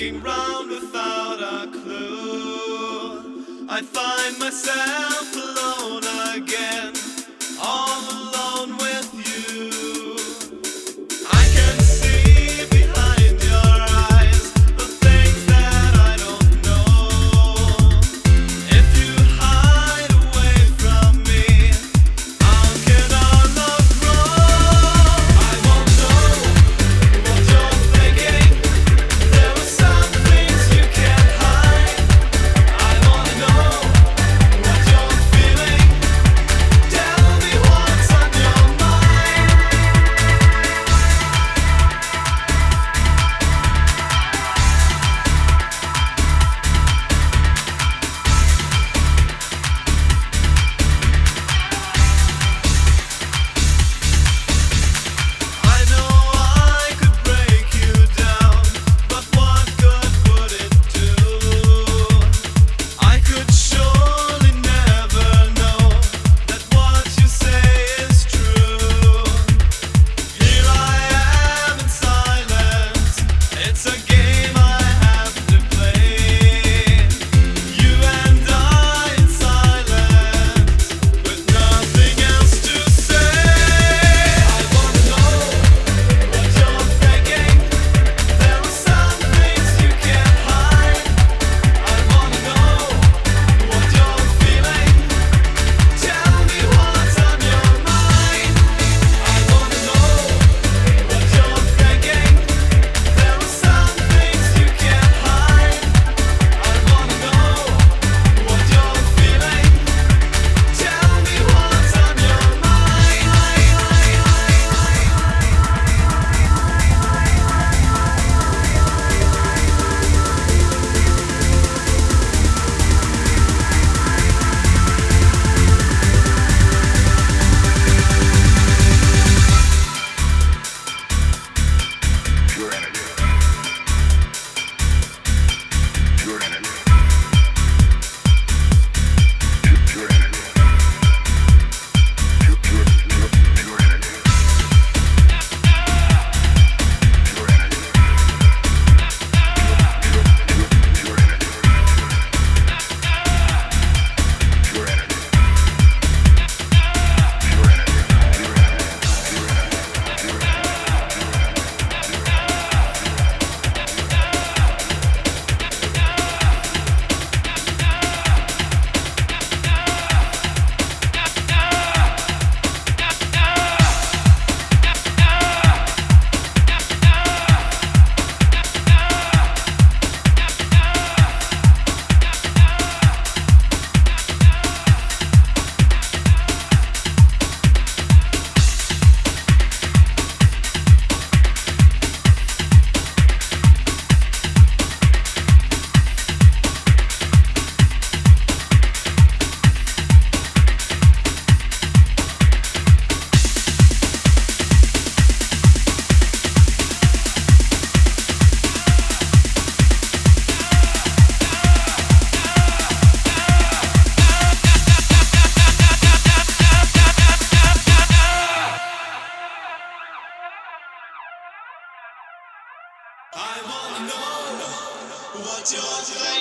looking round without a clue, I find myself.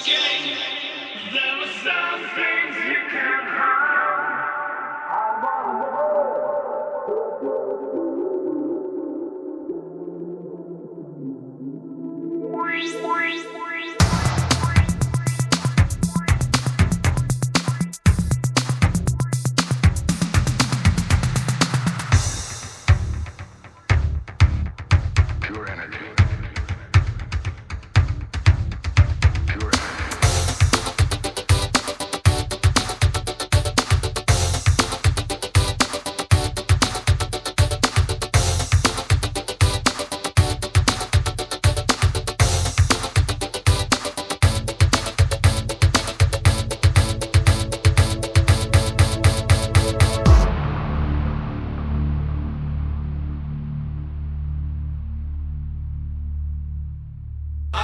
killing.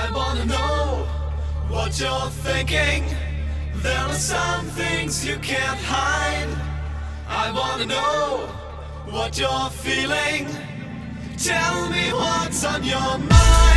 I wanna know what you're thinking. There are some things you can't hide. I wanna know what you're feeling. Tell me what's on your mind.